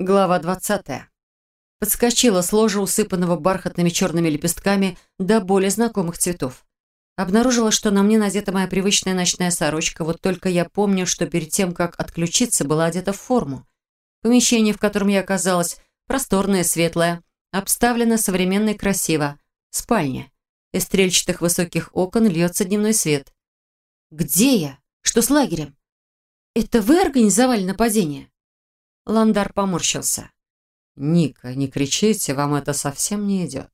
Глава двадцатая. Подскочила с ложа, усыпанного бархатными черными лепестками, до более знакомых цветов. Обнаружила, что на мне надета моя привычная ночная сорочка, вот только я помню, что перед тем, как отключиться, была одета в форму. Помещение, в котором я оказалась, просторное, светлое, обставлено современно и красиво. Спальня. Из стрельчатых высоких окон льется дневной свет. «Где я? Что с лагерем? Это вы организовали нападение?» Ландар поморщился. «Ника, не кричите, вам это совсем не идет».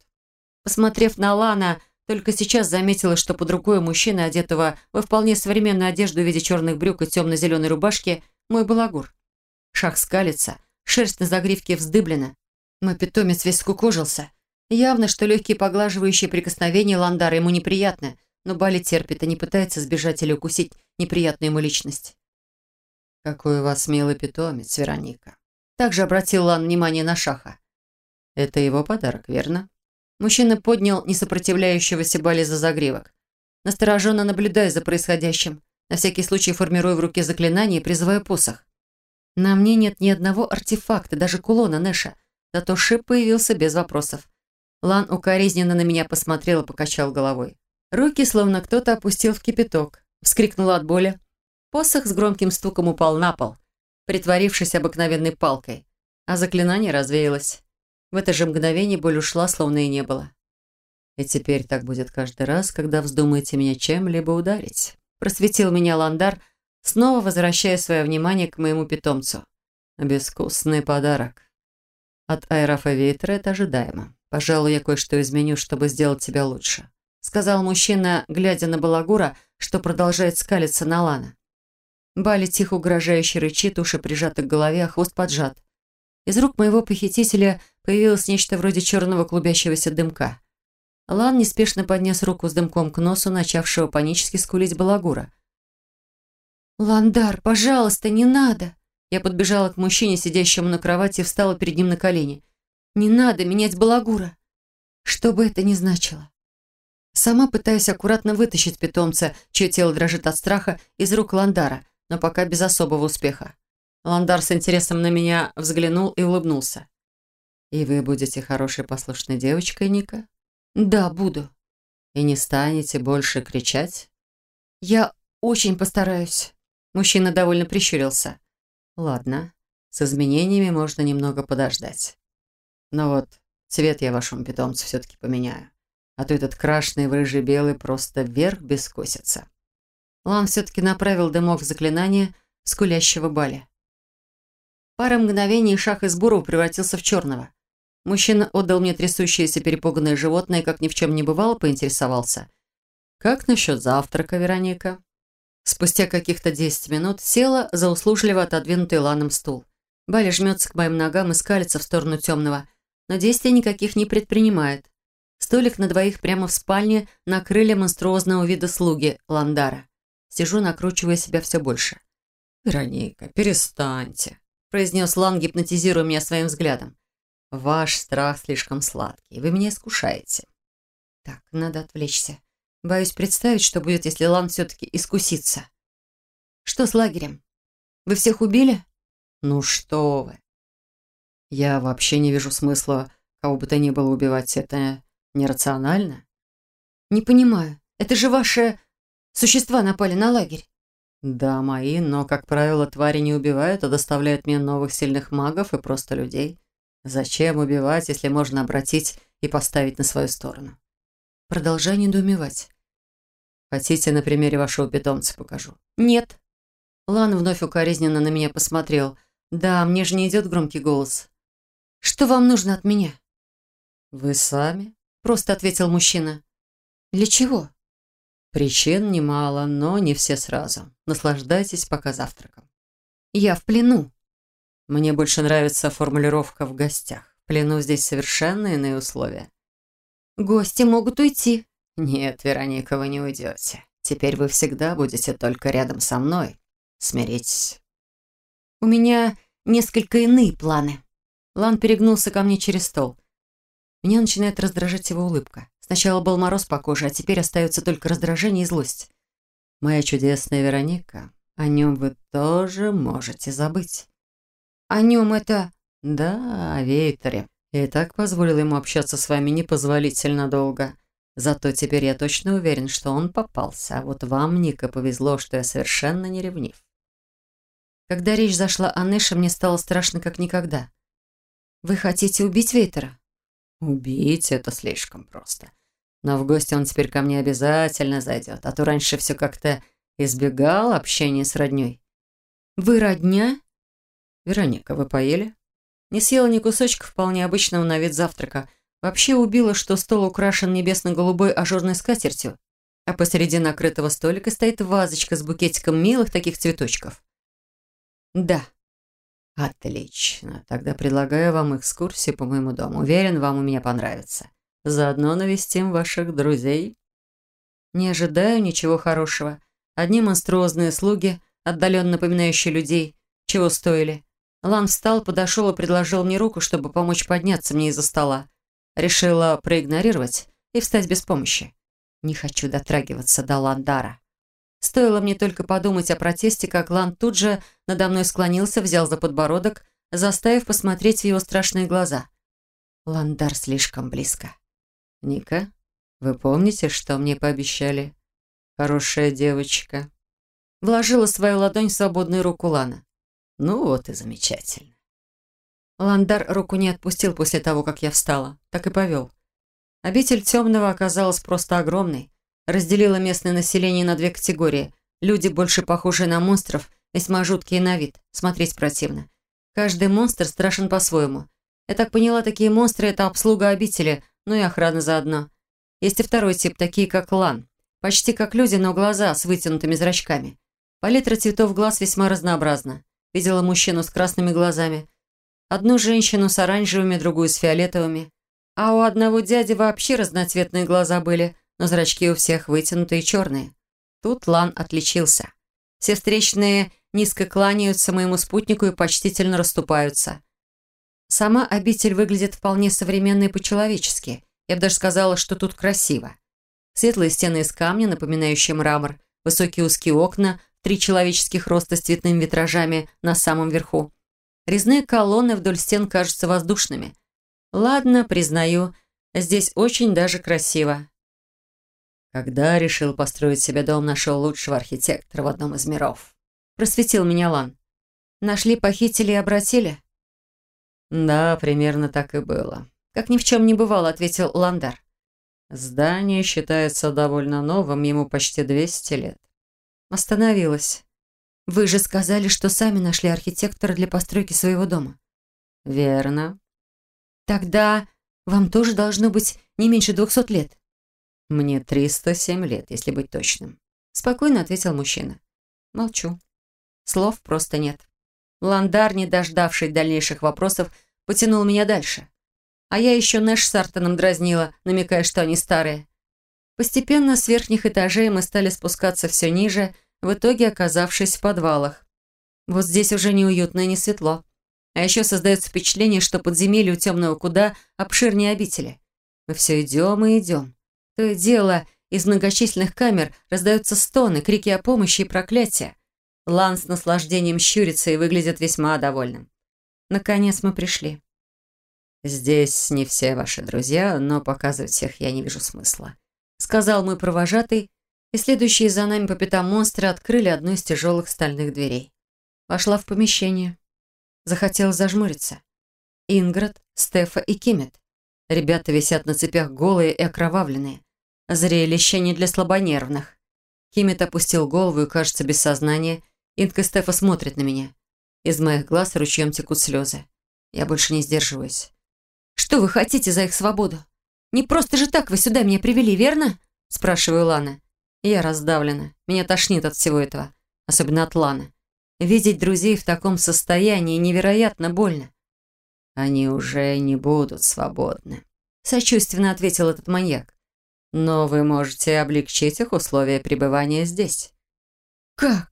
Посмотрев на Лана, только сейчас заметила, что под рукой мужчины, одетого во вполне современную одежду в виде черных брюк и темно-зеленой рубашки, мой балагур. Шах скалится, шерсть на загривке вздыблена. Мой питомец весь скукожился. Явно, что легкие поглаживающие прикосновения Ландара ему неприятны, но Бали терпит и не пытается сбежать или укусить неприятную ему личность. «Какой у вас милый питомец, Вероника!» Также обратил Лан внимание на Шаха. «Это его подарок, верно?» Мужчина поднял несопротивляющегося Бали за загривок. Настороженно наблюдая за происходящим, на всякий случай формируя в руке заклинание и призывая посох. На мне нет ни одного артефакта, даже кулона Нэша, зато шип появился без вопросов. Лан укоризненно на меня посмотрел и покачал головой. Руки словно кто-то опустил в кипяток. Вскрикнула от боли, Посох с громким стуком упал на пол, притворившись обыкновенной палкой, а заклинание развеялось. В это же мгновение боль ушла, словно и не было. «И теперь так будет каждый раз, когда вздумаете меня чем-либо ударить», просветил меня Ландар, снова возвращая свое внимание к моему питомцу. «Безвкусный подарок. От Айрафа Вейтера это ожидаемо. Пожалуй, я кое-что изменю, чтобы сделать тебя лучше», сказал мужчина, глядя на Балагура, что продолжает скалиться на Лана. Бали тихо угрожающе рычит, уши прижаты к голове, а хвост поджат. Из рук моего похитителя появилось нечто вроде черного клубящегося дымка. Лан неспешно поднес руку с дымком к носу, начавшего панически скулить балагура. «Ландар, пожалуйста, не надо!» Я подбежала к мужчине, сидящему на кровати, и встала перед ним на колени. «Не надо менять балагура!» Что бы это ни значило. Сама пытаюсь аккуратно вытащить питомца, чье тело дрожит от страха, из рук Ландара – но пока без особого успеха. Ландар с интересом на меня взглянул и улыбнулся. «И вы будете хорошей послушной девочкой, Ника?» «Да, буду». «И не станете больше кричать?» «Я очень постараюсь». Мужчина довольно прищурился. «Ладно, с изменениями можно немного подождать. Но вот цвет я вашему питомцу все-таки поменяю. А то этот крашеный в рыжий-белый просто вверх бескосится. Лан все-таки направил дымок в заклинание скулящего Бали. Пара мгновений шах из бурого превратился в черного. Мужчина отдал мне трясущееся перепуганное животное, как ни в чем не бывало, поинтересовался. «Как насчет завтрака, Вероника?» Спустя каких-то десять минут села за услужливо отодвинутый Ланом стул. Бали жмется к моим ногам и скалится в сторону темного, но действий никаких не предпринимает. Столик на двоих прямо в спальне накрыли монструозного вида слуги Ландара. Сижу, накручивая себя все больше. «Вероника, перестаньте», – произнес Лан, гипнотизируя меня своим взглядом. «Ваш страх слишком сладкий. Вы меня искушаете». «Так, надо отвлечься. Боюсь представить, что будет, если Лан все-таки искусится». «Что с лагерем? Вы всех убили?» «Ну что вы!» «Я вообще не вижу смысла кого бы то ни было убивать. Это нерационально?» «Не понимаю. Это же ваше Существа напали на лагерь. Да, мои, но, как правило, твари не убивают, а доставляют мне новых сильных магов и просто людей. Зачем убивать, если можно обратить и поставить на свою сторону? Продолжай недоумевать. Хотите, на примере вашего питомца покажу? Нет. Лан вновь укоризненно на меня посмотрел. Да, мне же не идет громкий голос. Что вам нужно от меня? Вы сами? Просто ответил мужчина. Для чего? Причин немало, но не все сразу. Наслаждайтесь пока завтраком. Я в плену. Мне больше нравится формулировка «в гостях». В плену здесь совершенно иные условия. Гости могут уйти. Нет, Вероника, вы не уйдете. Теперь вы всегда будете только рядом со мной. Смиритесь. У меня несколько иные планы. Лан перегнулся ко мне через стол. Меня начинает раздражать его улыбка. Сначала был мороз по коже, а теперь остается только раздражение и злость. Моя чудесная Вероника, о нем вы тоже можете забыть. О нем это... Да, о Вейтере. И так позволил ему общаться с вами непозволительно долго. Зато теперь я точно уверен, что он попался. А вот вам, Ника, повезло, что я совершенно не ревнив. Когда речь зашла о Нэше, мне стало страшно как никогда. «Вы хотите убить Вейтера?» «Убить — это слишком просто. Но в гости он теперь ко мне обязательно зайдет, а то раньше все как-то избегал общения с родней». «Вы родня?» «Вероника, вы поели?» Не съела ни кусочка вполне обычного на вид завтрака — Вообще убила, что стол украшен небесно-голубой ажурной скатертью, а посреди накрытого столика стоит вазочка с букетиком милых таких цветочков. Да. Отлично. Тогда предлагаю вам экскурсию по моему дому. Уверен, вам у меня понравится. Заодно навестим ваших друзей. Не ожидаю ничего хорошего. Одни монструозные слуги, отдаленно напоминающие людей, чего стоили. Лан встал, подошел и предложил мне руку, чтобы помочь подняться мне из-за стола. Решила проигнорировать и встать без помощи. Не хочу дотрагиваться до Ландара. Стоило мне только подумать о протесте, как Лан тут же надо мной склонился, взял за подбородок, заставив посмотреть в его страшные глаза. Ландар слишком близко. «Ника, вы помните, что мне пообещали? Хорошая девочка». Вложила свою ладонь в свободную руку Лана. «Ну вот и замечательно. Ландар руку не отпустил после того, как я встала. Так и повел. Обитель темного оказалась просто огромной. Разделила местное население на две категории. Люди, больше похожие на монстров, весьма жуткие на вид. Смотреть противно. Каждый монстр страшен по-своему. Я так поняла, такие монстры – это обслуга обители, ну и охрана заодно. Есть и второй тип, такие как Лан. Почти как люди, но глаза с вытянутыми зрачками. Палитра цветов глаз весьма разнообразна. Видела мужчину с красными глазами – Одну женщину с оранжевыми, другую с фиолетовыми. А у одного дяди вообще разноцветные глаза были, но зрачки у всех вытянутые и черные. Тут Лан отличился. Все встречные низко кланяются моему спутнику и почтительно расступаются. Сама обитель выглядит вполне современно и по-человечески. Я бы даже сказала, что тут красиво. Светлые стены из камня, напоминающие мрамор, высокие узкие окна, три человеческих роста с цветными витражами на самом верху. Резные колонны вдоль стен кажутся воздушными. Ладно, признаю, здесь очень даже красиво. Когда решил построить себе дом, нашел лучшего архитектора в одном из миров. Просветил меня Лан. Нашли, похитили и обратили? Да, примерно так и было. Как ни в чем не бывало, ответил Ландар. Здание считается довольно новым, ему почти 200 лет. Остановилась. Вы же сказали, что сами нашли архитектора для постройки своего дома. Верно. Тогда вам тоже должно быть не меньше двухсот лет. Мне 307 лет, если быть точным. Спокойно ответил мужчина. Молчу. Слов просто нет. Ландар, не дождавший дальнейших вопросов, потянул меня дальше. А я еще Нэш с Артоном дразнила, намекая, что они старые. Постепенно с верхних этажей мы стали спускаться все ниже, в итоге оказавшись в подвалах. Вот здесь уже неуютно и не светло. А еще создается впечатление, что подземелье у темного куда обширнее обители. Мы все идем и идем. То и дело, из многочисленных камер раздаются стоны, крики о помощи и проклятия. Лан с наслаждением щурится и выглядит весьма довольным. Наконец мы пришли. «Здесь не все ваши друзья, но показывать всех я не вижу смысла», сказал мой провожатый и следующие за нами по пятам монстры открыли одну из тяжелых стальных дверей. Вошла в помещение. Захотела зажмуриться. Инград, Стефа и Кимет. Ребята висят на цепях голые и окровавленные. Зрелище не для слабонервных. Кимет опустил голову и, кажется, без сознания. Инг и Стефа смотрят на меня. Из моих глаз ручьем текут слезы. Я больше не сдерживаюсь. «Что вы хотите за их свободу? Не просто же так вы сюда меня привели, верно?» спрашиваю Лана. Я раздавлена. Меня тошнит от всего этого. Особенно от Ланы. Видеть друзей в таком состоянии невероятно больно. Они уже не будут свободны. Сочувственно ответил этот маньяк. Но вы можете облегчить их условия пребывания здесь. Как?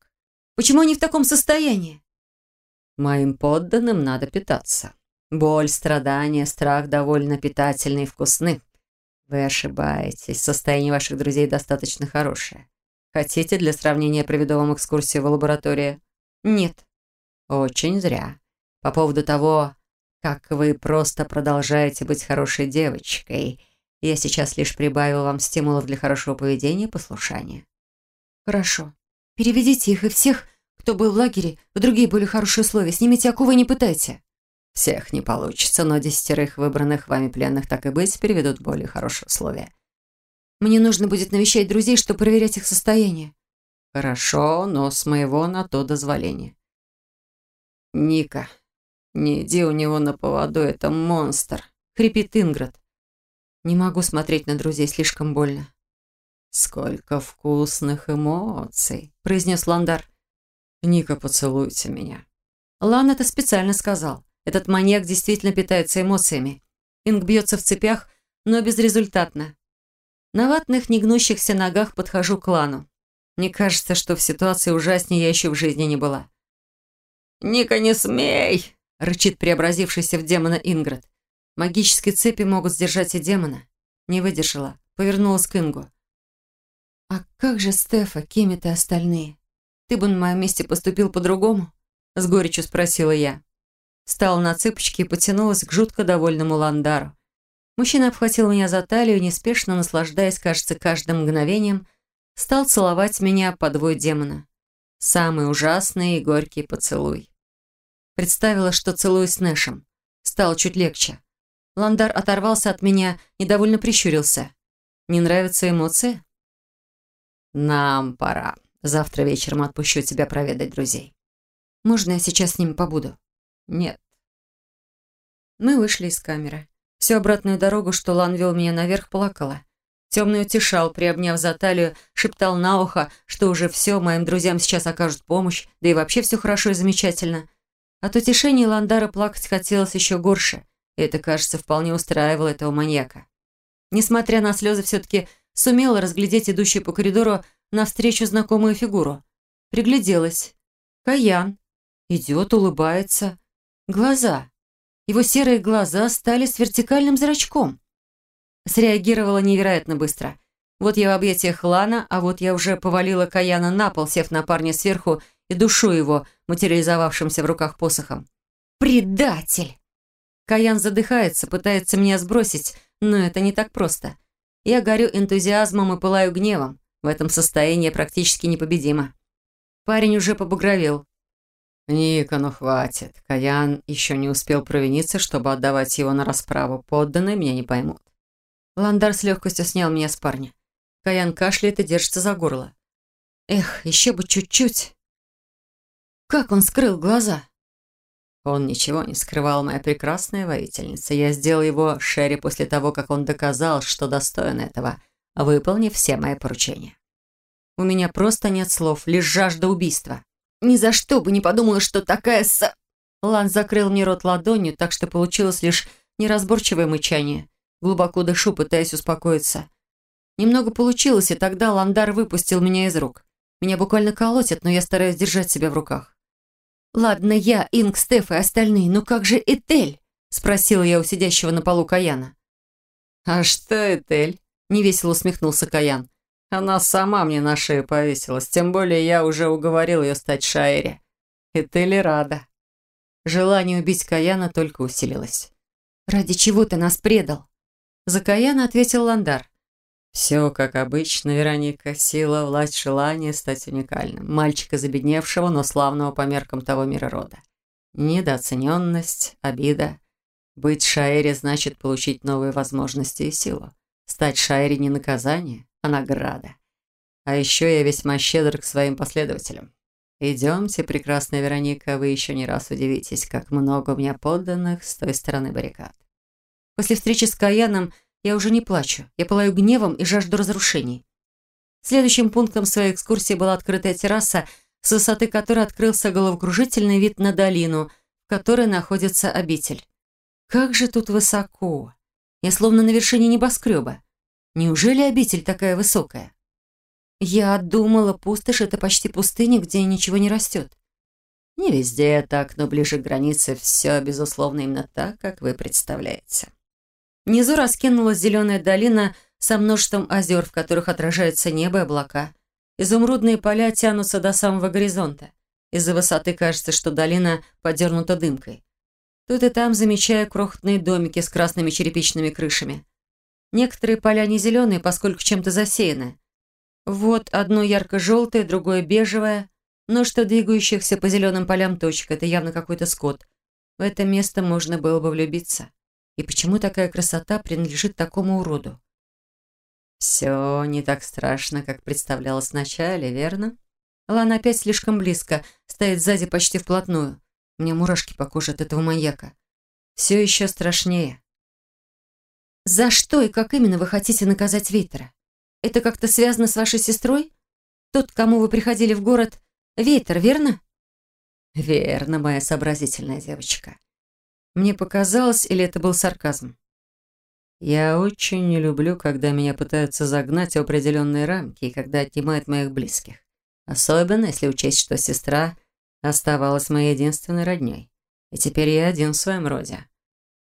Почему они в таком состоянии? Моим подданным надо питаться. Боль, страдания, страх довольно питательны и вкусны. Вы ошибаетесь. Состояние ваших друзей достаточно хорошее. Хотите для сравнения проведу вам экскурсию в лаборатории? Нет. Очень зря. По поводу того, как вы просто продолжаете быть хорошей девочкой. Я сейчас лишь прибавил вам стимулов для хорошего поведения и послушания». «Хорошо. Переведите их и всех, кто был в лагере, в другие более хорошие условия. Снимите оковы и не пытайте». «Всех не получится, но десятерых выбранных вами пленных так и быть переведут в более хорошие условия». «Мне нужно будет навещать друзей, чтобы проверять их состояние». «Хорошо, но с моего на то дозволения». «Ника, не иди у него на поводу, это монстр», — хрипит Инград. Не могу смотреть на друзей, слишком больно. «Сколько вкусных эмоций!» – произнес Ландар. «Ника, поцелуйте меня». Лан это специально сказал. Этот маньяк действительно питается эмоциями. Инг бьется в цепях, но безрезультатно. На ватных, негнущихся ногах подхожу к Лану. Мне кажется, что в ситуации ужаснее я еще в жизни не была. «Ника, не смей!» – рычит преобразившийся в демона Инград. Магические цепи могут сдержать и демона. Не выдержала. Повернулась к Ингу. «А как же Стефа, Кимит и остальные? Ты бы на моем месте поступил по-другому?» С горечью спросила я. Встала на цыпочки и потянулась к жутко довольному Ландару. Мужчина обхватил меня за талию, неспешно наслаждаясь, кажется, каждым мгновением, стал целовать меня под вой демона. Самый ужасный и горький поцелуй. Представила, что целую с Нэшем. Стало чуть легче. Ландар оторвался от меня, недовольно прищурился. «Не нравятся эмоции?» «Нам пора. Завтра вечером отпущу тебя проведать друзей». «Можно я сейчас с ними побуду?» «Нет». Мы вышли из камеры. Всю обратную дорогу, что Лан вел меня наверх, плакала. Темный утешал, приобняв за талию, шептал на ухо, что уже все, моим друзьям сейчас окажут помощь, да и вообще все хорошо и замечательно. От утешения Ландара плакать хотелось еще горше, это, кажется, вполне устраивало этого маньяка. Несмотря на слезы, все-таки сумела разглядеть идущую по коридору навстречу знакомую фигуру. Пригляделась. Каян. Идет, улыбается. Глаза. Его серые глаза стали с вертикальным зрачком. Среагировала невероятно быстро. Вот я в объятиях Лана, а вот я уже повалила Каяна на пол, сев на парня сверху и душу его, материализовавшимся в руках посохом. «Предатель!» Каян задыхается, пытается меня сбросить, но это не так просто. Я горю энтузиазмом и пылаю гневом. В этом состоянии практически непобедима. Парень уже побагровел. «Ника, ну хватит. Каян еще не успел провиниться, чтобы отдавать его на расправу. Подданные меня не поймут». Ландар с легкостью снял меня с парня. Каян кашляет и держится за горло. Эх, еще бы чуть-чуть. Как он скрыл глаза? Он ничего не скрывал, моя прекрасная воительница. Я сделал его Шерри после того, как он доказал, что достоин этого, выполнив все мои поручения. У меня просто нет слов, лишь жажда убийства. Ни за что бы не подумала, что такая с... Лан закрыл мне рот ладонью, так что получилось лишь неразборчивое мычание. Глубоко дышу, пытаясь успокоиться. Немного получилось, и тогда Ландар выпустил меня из рук. Меня буквально колотят, но я стараюсь держать себя в руках. «Ладно, я, Инг, Стеф и остальные, но как же Этель?» Спросила я у сидящего на полу Каяна. «А что Этель?» Невесело усмехнулся Каян. «Она сама мне на шею повесилась, тем более я уже уговорил ее стать Шаэре. Этель рада». Желание убить Каяна только усилилось. «Ради чего ты нас предал?» За Каяна ответил Ландар. Все как обычно, Вероника. Сила, власть, желание стать уникальным. Мальчика забедневшего, но славного по меркам того мира рода. Недооцененность, обида. Быть Шаэре значит получить новые возможности и силу. Стать Шаэре не наказание, а награда. А еще я весьма щедр к своим последователям. Идемте, прекрасная Вероника, вы еще не раз удивитесь, как много у меня подданных с той стороны баррикад. После встречи с Каяном я уже не плачу. Я пылаю гневом и жажду разрушений. Следующим пунктом своей экскурсии была открытая терраса, с высоты которой открылся головокружительный вид на долину, в которой находится обитель. Как же тут высоко! Я словно на вершине небоскреба. Неужели обитель такая высокая? Я думала, пустошь — это почти пустыня, где ничего не растет. Не везде так, но ближе к границе все, безусловно, именно так, как вы представляете. Внизу раскинулась зеленая долина со множеством озер, в которых отражается небо и облака. Изумрудные поля тянутся до самого горизонта. Из-за высоты кажется, что долина подернута дымкой. Тут и там замечаю крохотные домики с красными черепичными крышами. Некоторые поля не зеленые, поскольку чем-то засеяны. Вот одно ярко-желтое, другое бежевое. Множество двигающихся по зеленым полям точек. Это явно какой-то скот. В это место можно было бы влюбиться. И почему такая красота принадлежит такому уроду? Все не так страшно, как представлялось вначале, верно? Лана опять слишком близко, стоит сзади почти вплотную. Мне мурашки по коже от этого маньяка. Все еще страшнее. За что и как именно вы хотите наказать Вейтера? Это как-то связано с вашей сестрой? Тот, к кому вы приходили в город, Вейтер, верно? Верно, моя сообразительная девочка. Мне показалось, или это был сарказм? Я очень не люблю, когда меня пытаются загнать в определенные рамки и когда отнимают моих близких. Особенно, если учесть, что сестра оставалась моей единственной родней. И теперь я один в своем роде.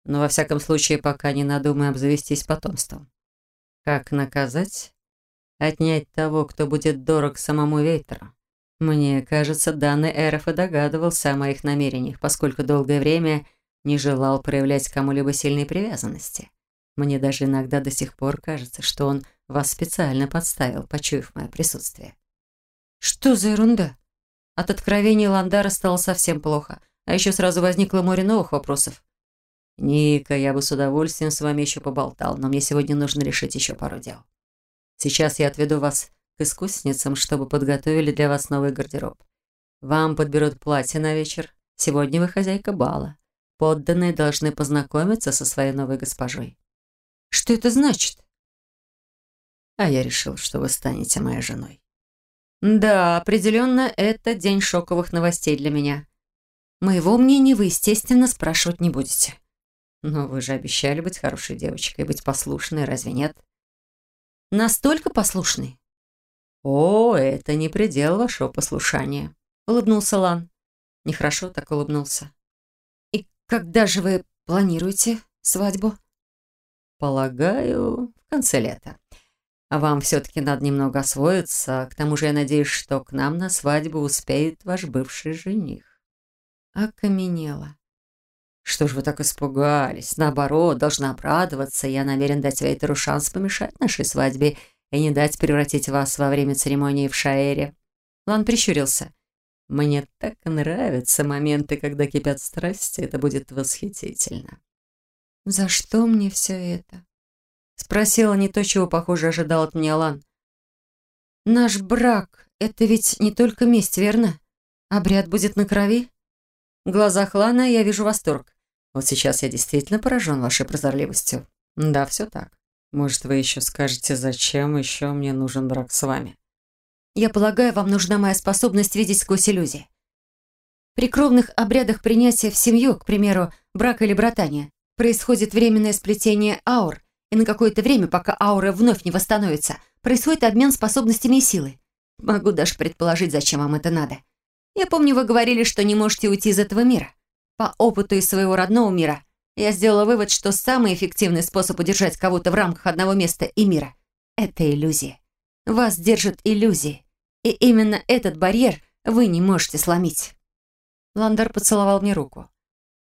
Но во всяком случае, пока не надумаю обзавестись потомством. Как наказать? Отнять того, кто будет дорог самому Вейтеру. Мне кажется, данный Эров и догадывался о моих намерениях, поскольку долгое время не желал проявлять кому-либо сильной привязанности. Мне даже иногда до сих пор кажется, что он вас специально подставил, почуяв мое присутствие. Что за ерунда? От откровений Ландара стало совсем плохо, а еще сразу возникло море новых вопросов. «Ника, я бы с удовольствием с вами еще поболтал, но мне сегодня нужно решить еще пару дел. Сейчас я отведу вас к искусницам, чтобы подготовили для вас новый гардероб. Вам подберут платье на вечер. Сегодня вы хозяйка бала. Подданные должны познакомиться со своей новой госпожой». «Что это значит?» «А я решил, что вы станете моей женой». Да, определенно, это день шоковых новостей для меня. Моего мнения вы, естественно, спрашивать не будете. Но вы же обещали быть хорошей девочкой, быть послушной, разве нет? Настолько послушной? О, это не предел вашего послушания, улыбнулся Лан. Нехорошо так улыбнулся. Когда же вы планируете свадьбу? Полагаю, в конце лета. А вам все-таки надо немного освоиться. К тому же я надеюсь, что к нам на свадьбу успеет ваш бывший жених». Окаменела. «Что ж вы так испугались? Наоборот, должна обрадоваться. Я намерен дать Вейтеру шанс помешать нашей свадьбе и не дать превратить вас во время церемонии в Шаэре». Лан прищурился. «Мне так нравятся моменты, когда кипят страсти. Это будет восхитительно». «За что мне все это?» Спросила не то, чего, похоже, ожидал от меня Лан. «Наш брак — это ведь не только месть, верно? Обряд будет на крови?» В глазах Лана я вижу восторг. Вот сейчас я действительно поражен вашей прозорливостью. Да, все так. Может, вы еще скажете, зачем еще мне нужен брак с вами? Я полагаю, вам нужна моя способность видеть сквозь иллюзии. При кровных обрядах принятия в семью, к примеру, брака или братания, происходит временное сплетение аур, и на какое-то время, пока аура вновь не восстановится, происходит обмен способностями и силой. Могу даже предположить, зачем вам это надо. Я помню, вы говорили, что не можете уйти из этого мира. По опыту из своего родного мира я сделала вывод, что самый эффективный способ удержать кого-то в рамках одного места и мира — это иллюзия. Вас держат иллюзии. И именно этот барьер вы не можете сломить. Ландар поцеловал мне руку.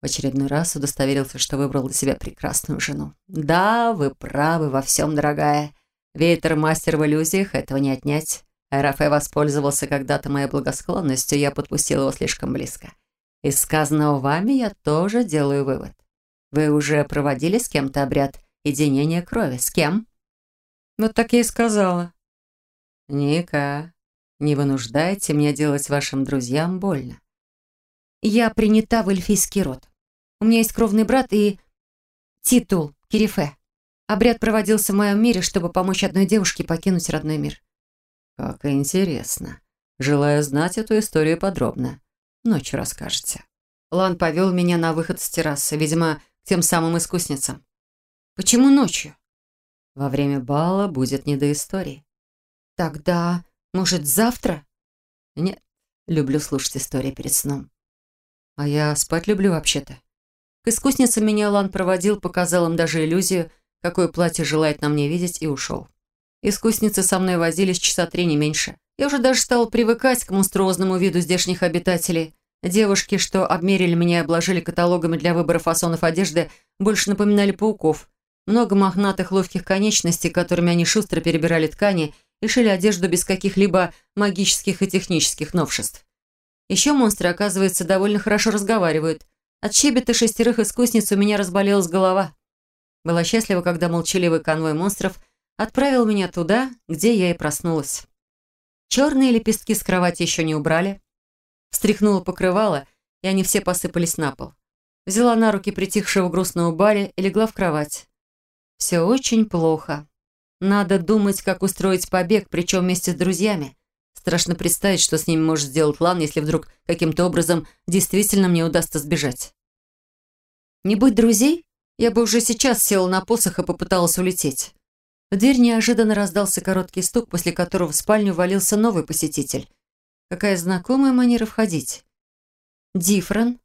В очередной раз удостоверился, что выбрал для себя прекрасную жену. «Да, вы правы во всем, дорогая. Ветер мастер в иллюзиях, этого не отнять. Рафе воспользовался когда-то моей благосклонностью, я подпустил его слишком близко. Из сказанного вами я тоже делаю вывод. Вы уже проводили с кем-то обряд единения крови? С кем?» «Вот так я и сказала». «Ника, не вынуждайте меня делать вашим друзьям больно. Я принята в эльфийский род. У меня есть кровный брат и титул Кирифе. Обряд проводился в моем мире, чтобы помочь одной девушке покинуть родной мир. Как интересно. Желаю знать эту историю подробно. Ночью расскажете. Лан повел меня на выход с террасы, видимо, к тем самым искусницам. Почему ночью? Во время бала будет не до истории. Тогда, может, завтра? Нет, люблю слушать истории перед сном. А я спать люблю вообще-то. К искусницам меня Лан проводил, показал им даже иллюзию, какое платье желает на мне видеть, и ушел. Искусницы со мной возились часа три, не меньше. Я уже даже стал привыкать к монструозному виду здешних обитателей. Девушки, что обмерили меня и обложили каталогами для выбора фасонов одежды, больше напоминали пауков. Много мохнатых ловких конечностей, которыми они шустро перебирали ткани и шили одежду без каких-либо магических и технических новшеств. Еще монстры, оказывается, довольно хорошо разговаривают. От щебета шестерых искусниц у меня разболелась голова. Была счастлива, когда молчаливый конвой монстров отправил меня туда, где я и проснулась. Черные лепестки с кровати еще не убрали, Встряхнула покрывало, и они все посыпались на пол. Взяла на руки притихшего грустного Барри и легла в кровать. Все очень плохо. Надо думать, как устроить побег, причем вместе с друзьями. Страшно представить, что с ними может сделать Лан, если вдруг каким-то образом действительно мне удастся сбежать. Не будь друзей, я бы уже сейчас села на посох и попыталась улететь. В дверь неожиданно раздался короткий стук, после которого в спальню валился новый посетитель. Какая знакомая манера входить. Дифрон,